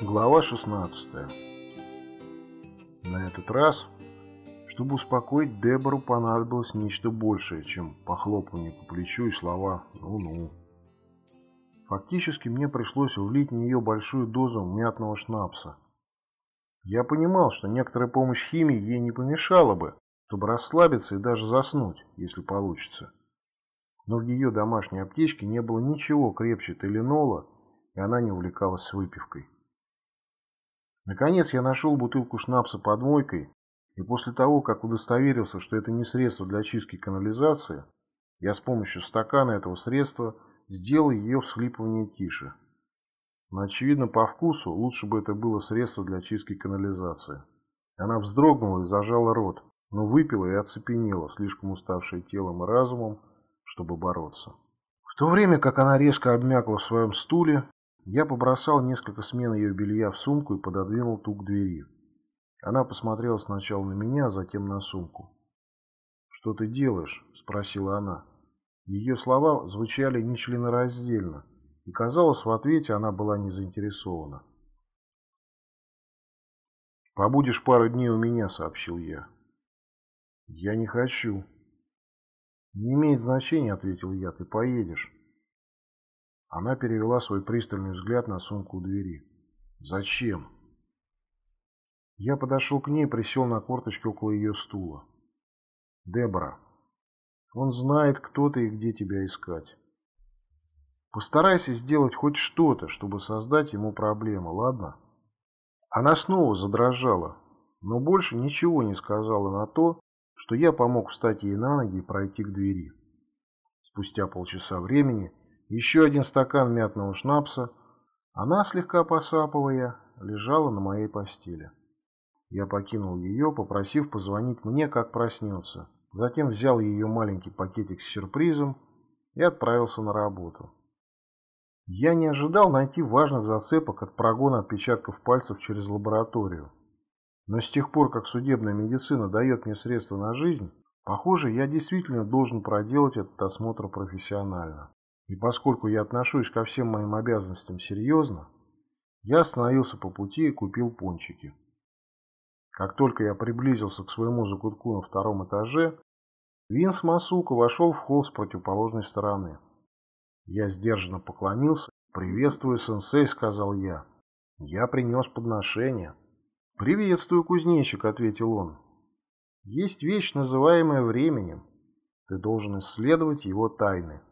Глава 16 На этот раз, чтобы успокоить Дебору, понадобилось нечто большее, чем похлопывание по плечу и слова «ну-ну». Фактически мне пришлось влить в нее большую дозу мятного шнапса. Я понимал, что некоторая помощь химии ей не помешала бы, чтобы расслабиться и даже заснуть, если получится. Но в ее домашней аптечке не было ничего крепче теленола, и она не увлекалась выпивкой. Наконец я нашел бутылку шнапса под мойкой, и после того, как удостоверился, что это не средство для чистки канализации, я с помощью стакана этого средства сделал ее всхлипывание тише. Но, очевидно, по вкусу лучше бы это было средство для чистки канализации. Она вздрогнула и зажала рот, но выпила и оцепенела, слишком уставшая телом и разумом, чтобы бороться. В то время как она резко обмякла в своем стуле, я побросал несколько смен ее белья в сумку и пододвинул ту к двери. Она посмотрела сначала на меня, а затем на сумку. «Что ты делаешь?» – спросила она. Ее слова звучали нечленораздельно, и, казалось, в ответе она была не заинтересована. «Побудешь пару дней у меня», – сообщил я. «Я не хочу». «Не имеет значения», – ответил я, – «ты поедешь». Она перевела свой пристальный взгляд на сумку у двери. «Зачем?» Я подошел к ней и присел на корточки около ее стула. «Дебора, он знает, кто ты и где тебя искать. Постарайся сделать хоть что-то, чтобы создать ему проблемы, ладно?» Она снова задрожала, но больше ничего не сказала на то, что я помог встать ей на ноги и пройти к двери. Спустя полчаса времени еще один стакан мятного шнапса. Она, слегка посапывая, лежала на моей постели. Я покинул ее, попросив позвонить мне, как проснется. Затем взял ее маленький пакетик с сюрпризом и отправился на работу. Я не ожидал найти важных зацепок от прогона отпечатков пальцев через лабораторию. Но с тех пор, как судебная медицина дает мне средства на жизнь, похоже, я действительно должен проделать этот осмотр профессионально. И поскольку я отношусь ко всем моим обязанностям серьезно, я остановился по пути и купил пончики. Как только я приблизился к своему закутку на втором этаже, Винс Масука вошел в холл с противоположной стороны. Я сдержанно поклонился. «Приветствую, сенсей», — сказал я. «Я принес подношение». «Приветствую, кузнечик», — ответил он. «Есть вещь, называемая временем. Ты должен исследовать его тайны».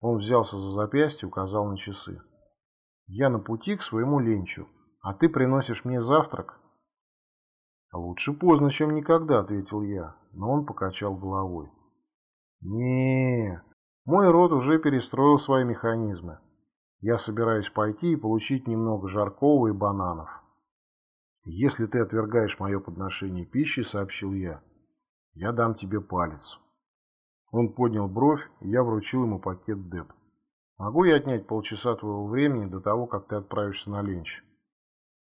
Он взялся за запястье указал на часы. «Я на пути к своему ленчу, а ты приносишь мне завтрак?» «Лучше поздно, чем никогда», — ответил я, но он покачал головой. не мой род уже перестроил свои механизмы. Я собираюсь пойти и получить немного жаркого и бананов». «Если ты отвергаешь мое подношение пищи», — сообщил я, — «я дам тебе палец». Он поднял бровь, и я вручил ему пакет ДЭП. «Могу я отнять полчаса твоего времени до того, как ты отправишься на ленч?»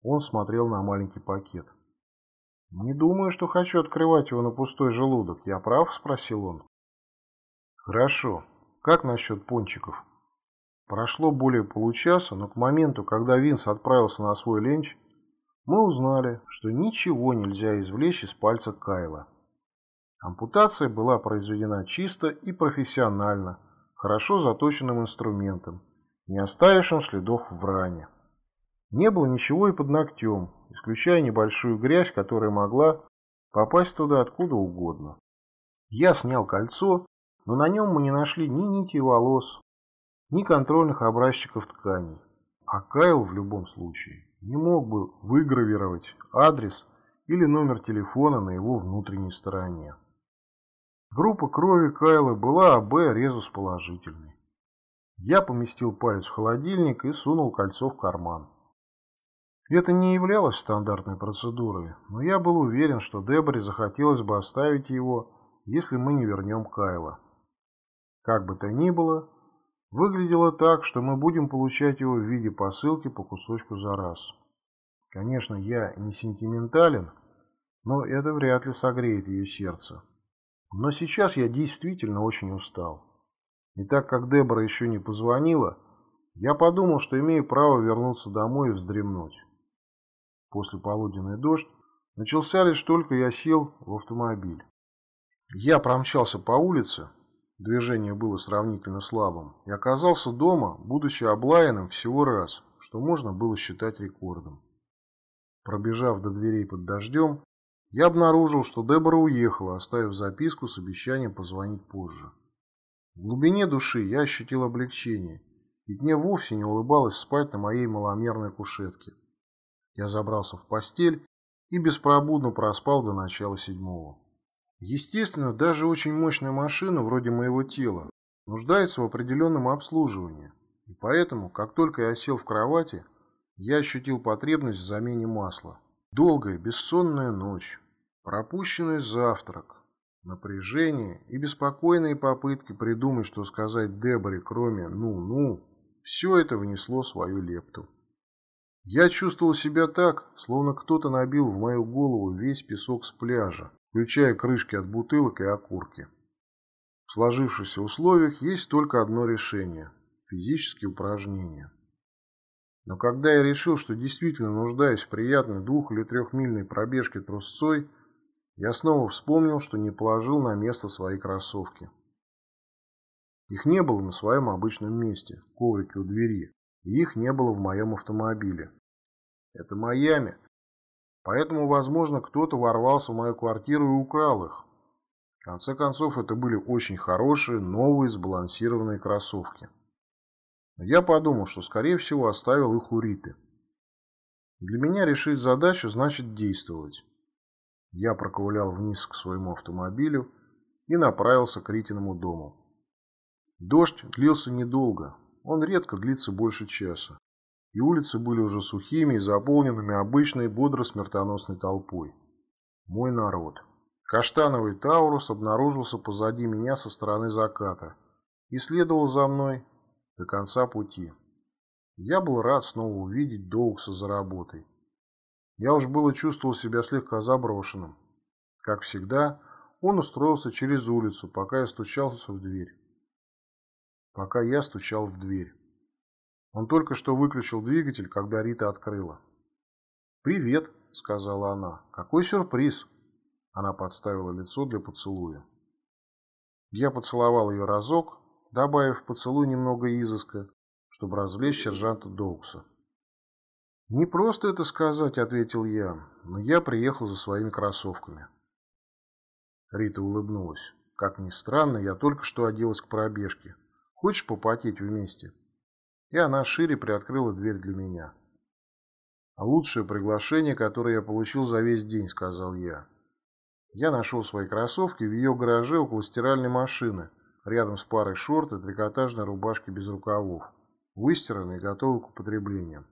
Он смотрел на маленький пакет. «Не думаю, что хочу открывать его на пустой желудок. Я прав?» – спросил он. «Хорошо. Как насчет пончиков?» Прошло более получаса, но к моменту, когда Винс отправился на свой ленч, мы узнали, что ничего нельзя извлечь из пальца Кайла. Ампутация была произведена чисто и профессионально, хорошо заточенным инструментом, не оставившим следов в ране. Не было ничего и под ногтем, исключая небольшую грязь, которая могла попасть туда откуда угодно. Я снял кольцо, но на нем мы не нашли ни нити волос, ни контрольных образчиков тканей. А Кайл в любом случае не мог бы выгравировать адрес или номер телефона на его внутренней стороне. Группа крови Кайла была АБ резус положительной. Я поместил палец в холодильник и сунул кольцо в карман. Это не являлось стандартной процедурой, но я был уверен, что Деборе захотелось бы оставить его, если мы не вернем Кайла. Как бы то ни было, выглядело так, что мы будем получать его в виде посылки по кусочку за раз. Конечно, я не сентиментален, но это вряд ли согреет ее сердце. Но сейчас я действительно очень устал. И так как Дебора еще не позвонила, я подумал, что имею право вернуться домой и вздремнуть. после полуденный дождь начался лишь только я сел в автомобиль. Я промчался по улице, движение было сравнительно слабым, и оказался дома, будучи облаянным всего раз, что можно было считать рекордом. Пробежав до дверей под дождем, я обнаружил, что Дебора уехала, оставив записку с обещанием позвонить позже. В глубине души я ощутил облегчение, ведь мне вовсе не улыбалось спать на моей маломерной кушетке. Я забрался в постель и беспробудно проспал до начала седьмого. Естественно, даже очень мощная машина, вроде моего тела, нуждается в определенном обслуживании. И поэтому, как только я сел в кровати, я ощутил потребность в замене масла. Долгая, бессонная ночь, пропущенный завтрак, напряжение и беспокойные попытки придумать, что сказать Деборе, кроме «ну-ну», все это внесло свою лепту. Я чувствовал себя так, словно кто-то набил в мою голову весь песок с пляжа, включая крышки от бутылок и окурки. В сложившихся условиях есть только одно решение – физические упражнения. Но когда я решил, что действительно нуждаюсь в приятной двух- или трехмильной пробежке трусцой, я снова вспомнил, что не положил на место свои кроссовки. Их не было на своем обычном месте, коврике у двери, и их не было в моем автомобиле. Это Майами, поэтому, возможно, кто-то ворвался в мою квартиру и украл их. В конце концов, это были очень хорошие, новые, сбалансированные кроссовки. Я подумал, что, скорее всего, оставил их у Риты. Для меня решить задачу значит действовать. Я проковылял вниз к своему автомобилю и направился к Ритиному дому. Дождь длился недолго, он редко длится больше часа, и улицы были уже сухими и заполненными обычной бодро-смертоносной толпой. Мой народ. Каштановый Таурус обнаружился позади меня со стороны заката и следовал за мной, до конца пути. Я был рад снова увидеть Доукса за работой. Я уж было чувствовал себя слегка заброшенным. Как всегда, он устроился через улицу, пока я стучался в дверь. Пока я стучал в дверь. Он только что выключил двигатель, когда Рита открыла. «Привет», — сказала она. «Какой сюрприз!» Она подставила лицо для поцелуя. Я поцеловал ее разок, добавив в поцелуй немного изыска, чтобы развлечь сержанта Доукса. «Не просто это сказать», — ответил я, — «но я приехал за своими кроссовками». Рита улыбнулась. «Как ни странно, я только что оделась к пробежке. Хочешь попотеть вместе?» И она шире приоткрыла дверь для меня. «Лучшее приглашение, которое я получил за весь день», — сказал я. Я нашел свои кроссовки в ее гараже около стиральной машины, рядом с парой шорт и трикотажной рубашки без рукавов, выстиранной и готовой к употреблению.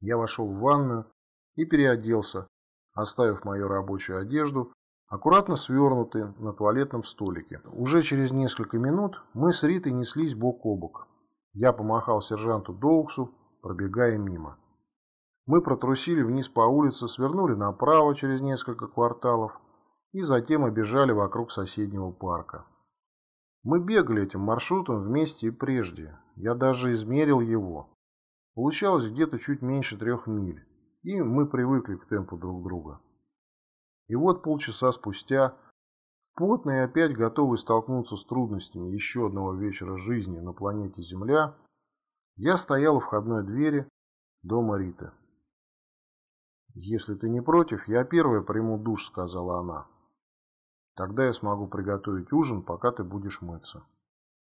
Я вошел в ванную и переоделся, оставив мою рабочую одежду, аккуратно свернутой на туалетном столике. Уже через несколько минут мы с Ритой неслись бок о бок. Я помахал сержанту Доуксу, пробегая мимо. Мы протрусили вниз по улице, свернули направо через несколько кварталов и затем обежали вокруг соседнего парка. Мы бегали этим маршрутом вместе и прежде. Я даже измерил его. Получалось где-то чуть меньше трех миль, и мы привыкли к темпу друг друга. И вот полчаса спустя, потный и опять готовый столкнуться с трудностями еще одного вечера жизни на планете Земля, я стоял у входной двери дома Риты. «Если ты не против, я первая приму душ», — сказала она. Тогда я смогу приготовить ужин, пока ты будешь мыться.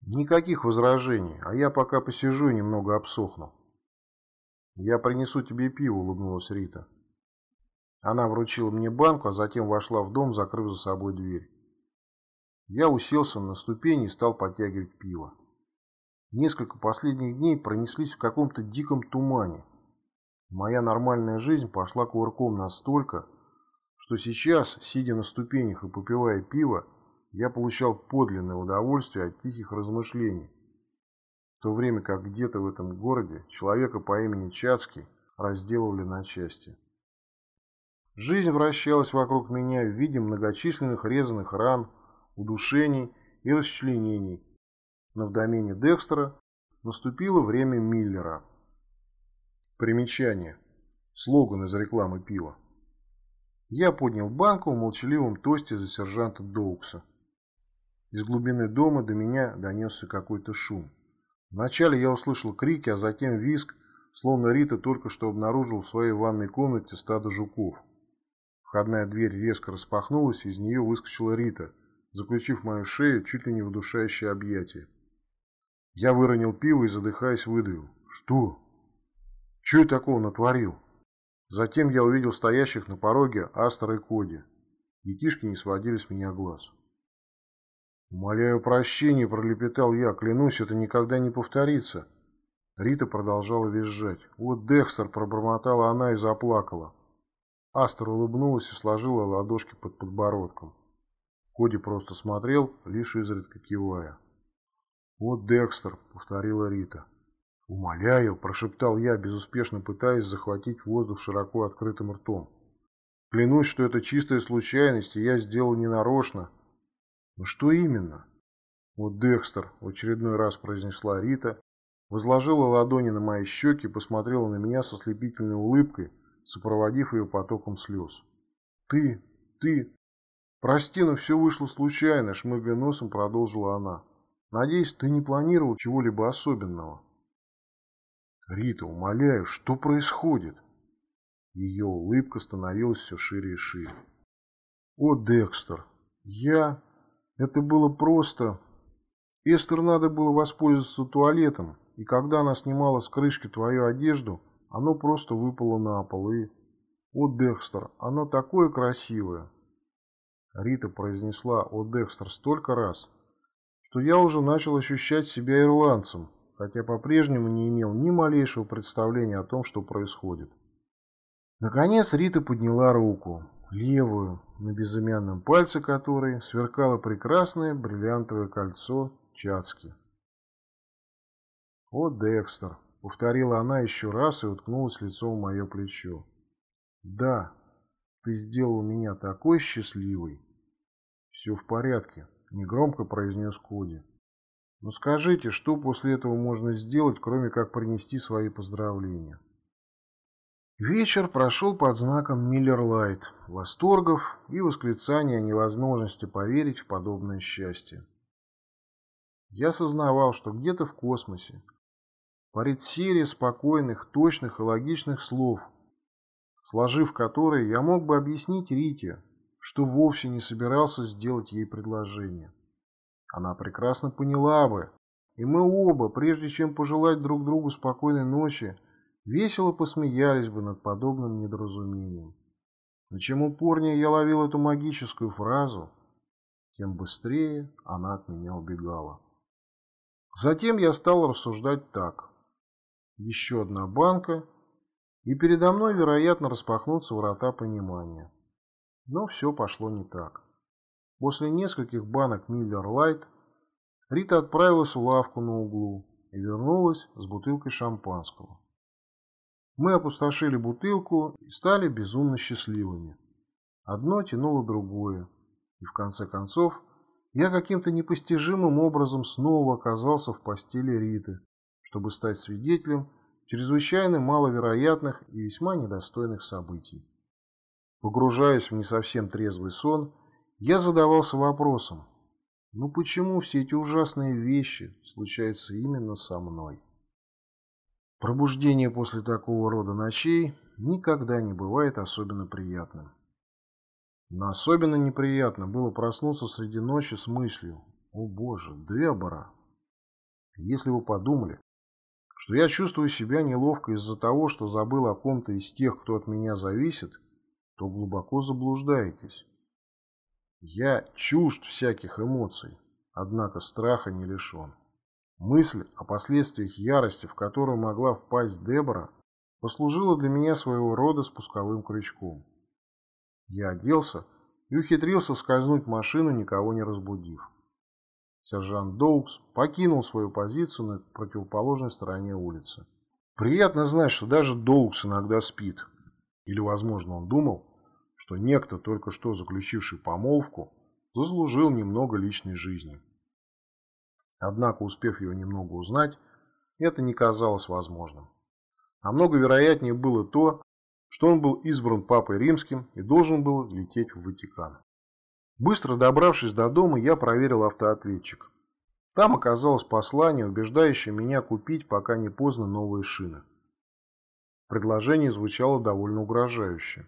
Никаких возражений, а я пока посижу и немного обсохну. Я принесу тебе пиво, улыбнулась Рита. Она вручила мне банку, а затем вошла в дом, закрыв за собой дверь. Я уселся на ступени и стал подтягивать пиво. Несколько последних дней пронеслись в каком-то диком тумане. Моя нормальная жизнь пошла кувырком настолько, что сейчас, сидя на ступенях и попивая пиво, я получал подлинное удовольствие от тихих размышлений, в то время как где-то в этом городе человека по имени Чацкий разделывали на части. Жизнь вращалась вокруг меня в виде многочисленных резаных ран, удушений и расчленений, но в домене Декстера наступило время Миллера. Примечание. Слоган из рекламы пива. Я поднял банку в молчаливом тосте за сержанта Доукса. Из глубины дома до меня донесся какой-то шум. Вначале я услышал крики, а затем визг, словно Рита только что обнаружил в своей ванной комнате стадо жуков. Входная дверь резко распахнулась, и из нее выскочила Рита, заключив мою шею чуть ли не в удушающее объятие. Я выронил пиво и, задыхаясь, выдавил. «Что? Что я такого натворил?» Затем я увидел стоящих на пороге Астера и Коди. Детишки не сводили с меня глаз. «Умоляю прощения», — пролепетал я. «Клянусь, это никогда не повторится». Рита продолжала визжать. «Вот Декстер!» — пробормотала она и заплакала. Астер улыбнулась и сложила ладошки под подбородком. Коди просто смотрел, лишь изредка кивая. «Вот Декстер!» — повторила Рита. «Умоляю!» – прошептал я, безуспешно пытаясь захватить воздух широко открытым ртом. «Клянусь, что это чистая случайность, и я сделал ненарочно». «Но что именно?» «Вот Декстер», – в очередной раз произнесла Рита, возложила ладони на мои щеки и посмотрела на меня со слепительной улыбкой, сопроводив ее потоком слез. «Ты, ты...» «Прости, но все вышло случайно», – шмыгая носом продолжила она. «Надеюсь, ты не планировал чего-либо особенного». «Рита, умоляю, что происходит?» Ее улыбка становилась все шире и шире. «О, Декстер, я... Это было просто... Эстер надо было воспользоваться туалетом, и когда она снимала с крышки твою одежду, оно просто выпало на пол, и... О, Декстер, оно такое красивое!» Рита произнесла «О, Декстер» столько раз, что я уже начал ощущать себя ирландцем, хотя по-прежнему не имел ни малейшего представления о том, что происходит. Наконец Рита подняла руку, левую, на безымянном пальце которой сверкало прекрасное бриллиантовое кольцо Чацки. «О, Декстер!» — повторила она еще раз и уткнулась лицом в мое плечо. «Да, ты сделал меня такой счастливой!» «Все в порядке», — негромко произнес Коди. Но скажите, что после этого можно сделать, кроме как принести свои поздравления? Вечер прошел под знаком Миллер Лайт, восторгов и восклицания о невозможности поверить в подобное счастье. Я сознавал, что где-то в космосе парит серия спокойных, точных и логичных слов, сложив которые я мог бы объяснить Рите, что вовсе не собирался сделать ей предложение. Она прекрасно поняла бы, и мы оба, прежде чем пожелать друг другу спокойной ночи, весело посмеялись бы над подобным недоразумением. Но чем упорнее я ловил эту магическую фразу, тем быстрее она от меня убегала. Затем я стал рассуждать так. Еще одна банка, и передо мной, вероятно, распахнутся врата понимания. Но все пошло не так. После нескольких банок Миллер Лайт Рита отправилась в лавку на углу и вернулась с бутылкой шампанского. Мы опустошили бутылку и стали безумно счастливыми. Одно тянуло другое, и в конце концов я каким-то непостижимым образом снова оказался в постели Риты, чтобы стать свидетелем чрезвычайно маловероятных и весьма недостойных событий. Погружаясь в не совсем трезвый сон, я задавался вопросом, ну почему все эти ужасные вещи случаются именно со мной? Пробуждение после такого рода ночей никогда не бывает особенно приятным. Но особенно неприятно было проснуться среди ночи с мыслью «О боже, Дебора!» Если вы подумали, что я чувствую себя неловко из-за того, что забыл о ком-то из тех, кто от меня зависит, то глубоко заблуждаетесь. Я чужд всяких эмоций, однако страха не лишен. Мысль о последствиях ярости, в которую могла впасть Дебора, послужила для меня своего рода спусковым крючком. Я оделся и ухитрился скользнуть в машину, никого не разбудив. Сержант Доукс покинул свою позицию на противоположной стороне улицы. Приятно знать, что даже Доукс иногда спит. Или, возможно, он думал, что некто, только что заключивший помолвку, заслужил немного личной жизни. Однако, успев его немного узнать, это не казалось возможным. Намного вероятнее было то, что он был избран Папой Римским и должен был лететь в Ватикан. Быстро добравшись до дома, я проверил автоответчик. Там оказалось послание, убеждающее меня купить, пока не поздно, новые шины. Предложение звучало довольно угрожающе.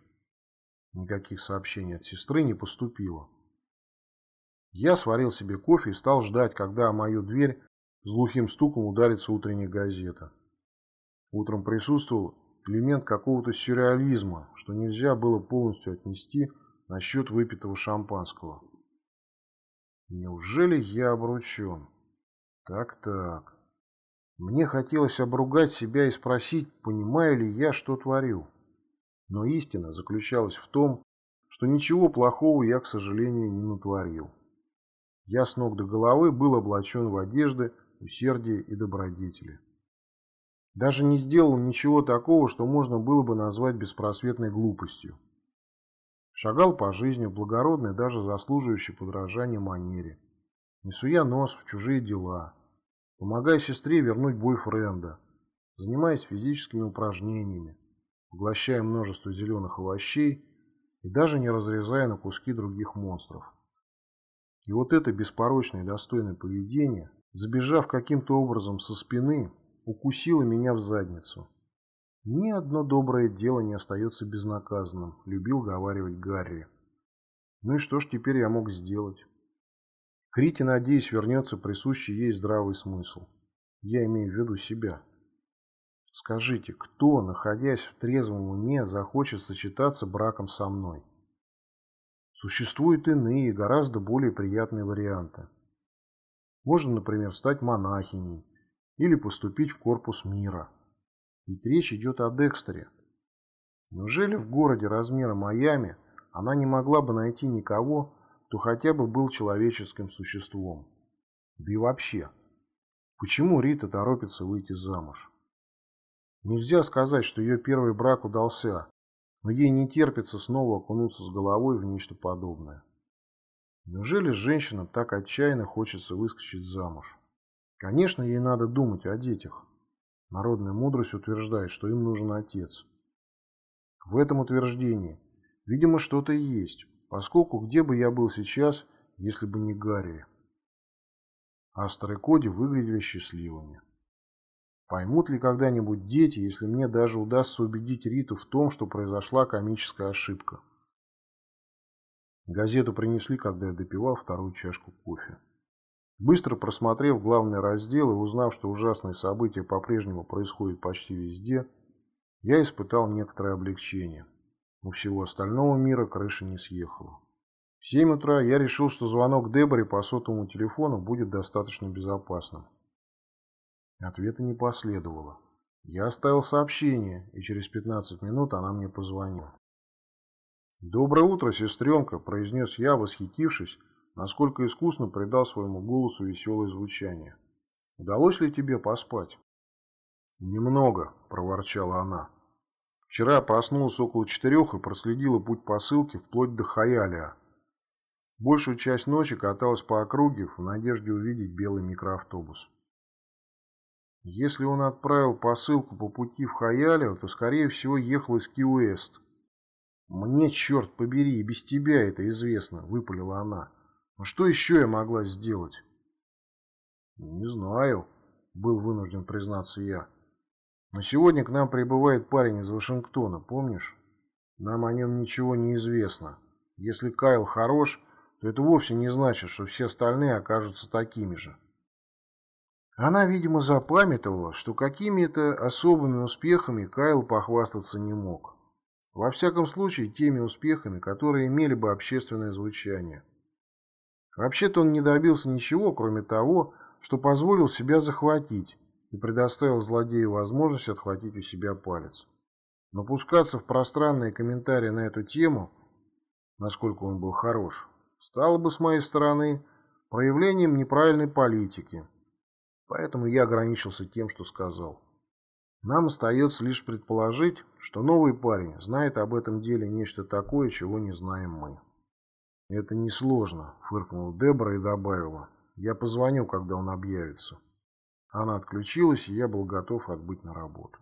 Никаких сообщений от сестры не поступило. Я сварил себе кофе и стал ждать, когда о мою дверь с глухим стуком ударится утренняя газета. Утром присутствовал элемент какого-то сюрреализма, что нельзя было полностью отнести насчет выпитого шампанского. Неужели я обручен? Так-так. Мне хотелось обругать себя и спросить, понимаю ли я, что творю. Но истина заключалась в том, что ничего плохого я, к сожалению, не натворил. Я с ног до головы был облачен в одежды, усердия и добродетели. Даже не сделал ничего такого, что можно было бы назвать беспросветной глупостью. Шагал по жизни в благородной, даже заслуживающей подражания манере. Не суя нос в чужие дела. Помогая сестре вернуть бойфренда. Занимаясь физическими упражнениями. Поглощая множество зеленых овощей и даже не разрезая на куски других монстров. И вот это беспорочное и достойное поведение, забежав каким-то образом со спины, укусило меня в задницу. Ни одно доброе дело не остается безнаказанным, любил говаривать Гарри. Ну и что ж теперь я мог сделать? Крите, надеюсь, вернется присущий ей здравый смысл. Я имею в виду себя. Скажите, кто, находясь в трезвом уме, захочет сочетаться браком со мной? Существуют иные, гораздо более приятные варианты. Можно, например, стать монахиней или поступить в корпус мира. Ведь речь идет о Декстере. Неужели в городе размера Майами она не могла бы найти никого, кто хотя бы был человеческим существом? Да и вообще, почему Рита торопится выйти замуж? Нельзя сказать, что ее первый брак удался, но ей не терпится снова окунуться с головой в нечто подобное. Неужели женщина так отчаянно хочется выскочить замуж? Конечно, ей надо думать о детях. Народная мудрость утверждает, что им нужен отец. В этом утверждении, видимо, что-то есть, поскольку где бы я был сейчас, если бы не Гарри? Астер и Коди выглядели счастливыми. Поймут ли когда-нибудь дети, если мне даже удастся убедить Риту в том, что произошла комическая ошибка? Газету принесли, когда я допивал вторую чашку кофе. Быстро просмотрев главный раздел и узнав, что ужасные события по-прежнему происходят почти везде, я испытал некоторое облегчение. У всего остального мира крыша не съехала. В 7 утра я решил, что звонок Деборе по сотовому телефону будет достаточно безопасным. Ответа не последовало. Я оставил сообщение, и через 15 минут она мне позвонила. «Доброе утро, сестренка», – произнес я, восхитившись, насколько искусно придал своему голосу веселое звучание. «Удалось ли тебе поспать?» «Немного», – проворчала она. «Вчера проснулась около четырех и проследила путь посылки вплоть до Хаялия. Большую часть ночи каталась по округе в надежде увидеть белый микроавтобус. Если он отправил посылку по пути в Хаялио, то, скорее всего, ехал из Ки-Уэст. «Мне, черт побери, и без тебя это известно», — выпалила она. Но что еще я могла сделать? Не знаю, был вынужден признаться я. Но сегодня к нам прибывает парень из Вашингтона, помнишь? Нам о нем ничего не известно. Если Кайл хорош, то это вовсе не значит, что все остальные окажутся такими же. Она, видимо, запамятовала, что какими-то особыми успехами Кайл похвастаться не мог. Во всяком случае, теми успехами, которые имели бы общественное звучание. Вообще-то он не добился ничего, кроме того, что позволил себя захватить и предоставил злодею возможность отхватить у себя палец. Но пускаться в пространные комментарии на эту тему, насколько он был хорош, стало бы с моей стороны проявлением неправильной политики. Поэтому я ограничился тем, что сказал. Нам остается лишь предположить, что новый парень знает об этом деле нечто такое, чего не знаем мы. «Это несложно», — фыркнула Дебора и добавила. «Я позвоню, когда он объявится». Она отключилась, и я был готов отбыть на работу.